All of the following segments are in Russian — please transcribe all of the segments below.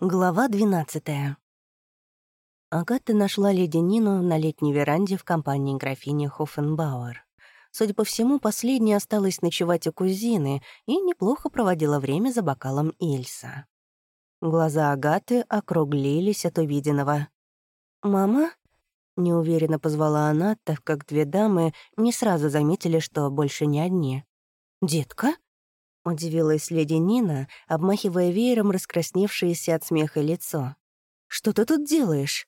Глава 12 Агата нашла леди Нину на летней веранде в компании графини Хоффенбауэр. Судя по всему, последняя осталась ночевать у кузины и неплохо проводила время за бокалом Ильса. Глаза Агаты округлились от увиденного. «Мама?» — неуверенно позвала она, так как две дамы не сразу заметили, что больше не одни. «Детка?» — удивилась леди Нина, обмахивая веером раскрасневшееся от смеха лицо. «Что ты тут делаешь?»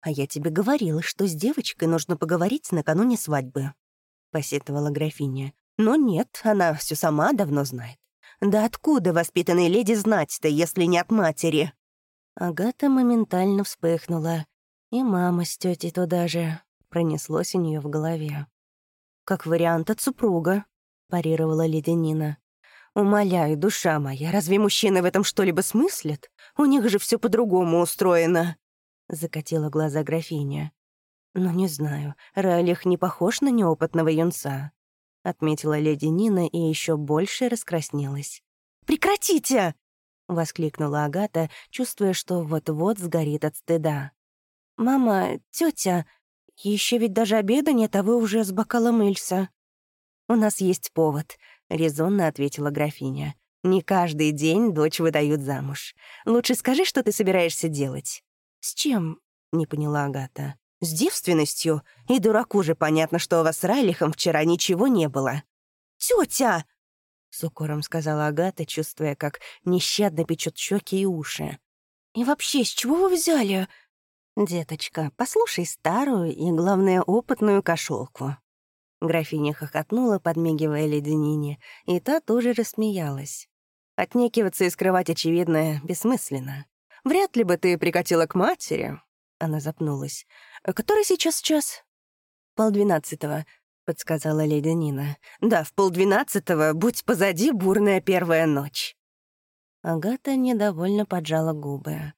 «А я тебе говорила, что с девочкой нужно поговорить накануне свадьбы», — посетовала графиня. «Но нет, она все сама давно знает. Да откуда воспитанной леди знать-то, если не от матери?» Агата моментально вспыхнула. И мама с тетей туда же. Пронеслось у нее в голове. «Как вариант от супруга», — парировала леди Нина. «Умоляю, душа моя, разве мужчины в этом что-либо смыслят? У них же все по-другому устроено!» Закатила глаза графиня. «Ну, не знаю, Ралих не похож на неопытного юнца», — отметила леди Нина и еще больше раскраснелась. «Прекратите!» — воскликнула Агата, чувствуя, что вот-вот сгорит от стыда. «Мама, тетя, еще ведь даже обеда нет, а вы уже с бокалом Ильса». «У нас есть повод», — резонно ответила графиня. «Не каждый день дочь выдают замуж. Лучше скажи, что ты собираешься делать». «С чем?» — не поняла Агата. «С девственностью. И дураку же понятно, что у вас с Райлихом вчера ничего не было». «Тётя!» — с укором сказала Агата, чувствуя, как нещадно печет щеки и уши. «И вообще, с чего вы взяли?» «Деточка, послушай старую и, главное, опытную кошелку. Графиня хохотнула, подмигивая леденине, и та тоже рассмеялась. Отнекиваться и скрывать очевидное бессмысленно. «Вряд ли бы ты прикатила к матери», — она запнулась. «Который сейчас час?» «Полдвенадцатого», — подсказала леди Нина. «Да, в полдвенадцатого будь позади бурная первая ночь». Агата недовольно поджала губы.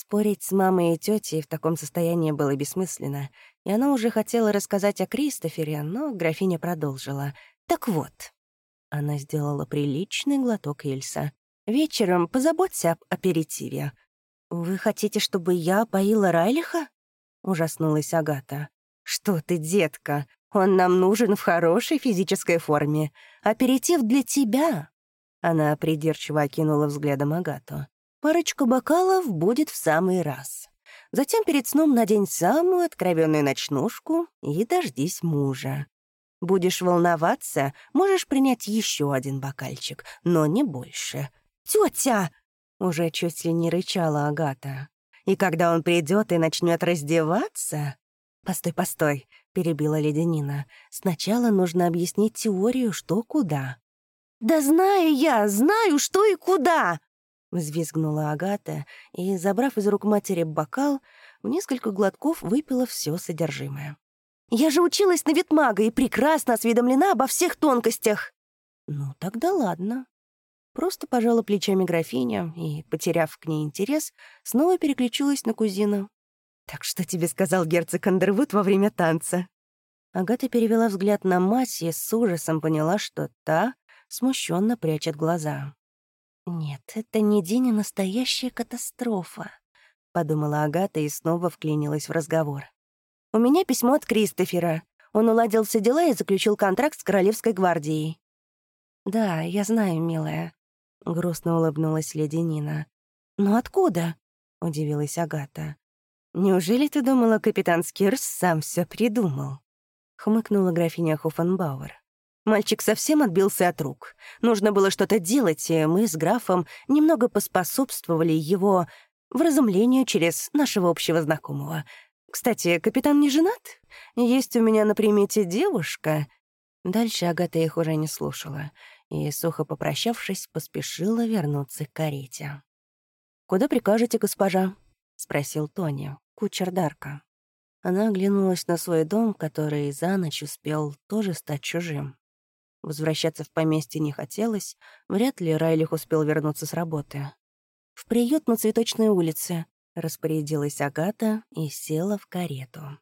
Спорить с мамой и тетей в таком состоянии было бессмысленно, и она уже хотела рассказать о Кристофере, но графиня продолжила. «Так вот». Она сделала приличный глоток Ильса. «Вечером позаботься об аперитиве». «Вы хотите, чтобы я поила Райлиха?» — ужаснулась Агата. «Что ты, детка, он нам нужен в хорошей физической форме. Аперитив для тебя». Она придирчиво окинула взглядом Агату. «Парочку бокалов будет в самый раз». Затем перед сном надень самую откровенную ночнушку и дождись мужа. Будешь волноваться, можешь принять еще один бокальчик, но не больше. Тетя! уже чуть ли не рычала Агата. И когда он придет и начнет раздеваться... «Постой, постой», — перебила Леденина. «Сначала нужно объяснить теорию, что куда». «Да знаю я, знаю, что и куда!» Взвизгнула Агата и, забрав из рук матери бокал, в несколько глотков выпила все содержимое. «Я же училась на ветмага и прекрасно осведомлена обо всех тонкостях!» «Ну, тогда ладно». Просто пожала плечами графиня и, потеряв к ней интерес, снова переключилась на кузину. «Так что тебе сказал герцог Андервуд во время танца?» Агата перевела взгляд на мать и с ужасом поняла, что та смущенно прячет глаза. «Нет, это не день, а настоящая катастрофа», — подумала Агата и снова вклинилась в разговор. «У меня письмо от Кристофера. Он уладил все дела и заключил контракт с Королевской гвардией». «Да, я знаю, милая», — грустно улыбнулась леди Нина. «Но откуда?» — удивилась Агата. «Неужели ты думала, капитан Скирс сам все придумал?» — хмыкнула графиня Хофенбауэр. Мальчик совсем отбился от рук. Нужно было что-то делать, и мы с графом немного поспособствовали его вразумлению через нашего общего знакомого. Кстати, капитан не женат? Есть у меня на примете девушка. Дальше Агата их уже не слушала и, сухо попрощавшись, поспешила вернуться к карете. «Куда прикажете, госпожа?» — спросил Тони, кучер Дарка. Она оглянулась на свой дом, который за ночь успел тоже стать чужим. Возвращаться в поместье не хотелось, вряд ли Райлих успел вернуться с работы. «В приют на Цветочной улице», — распорядилась Агата и села в карету.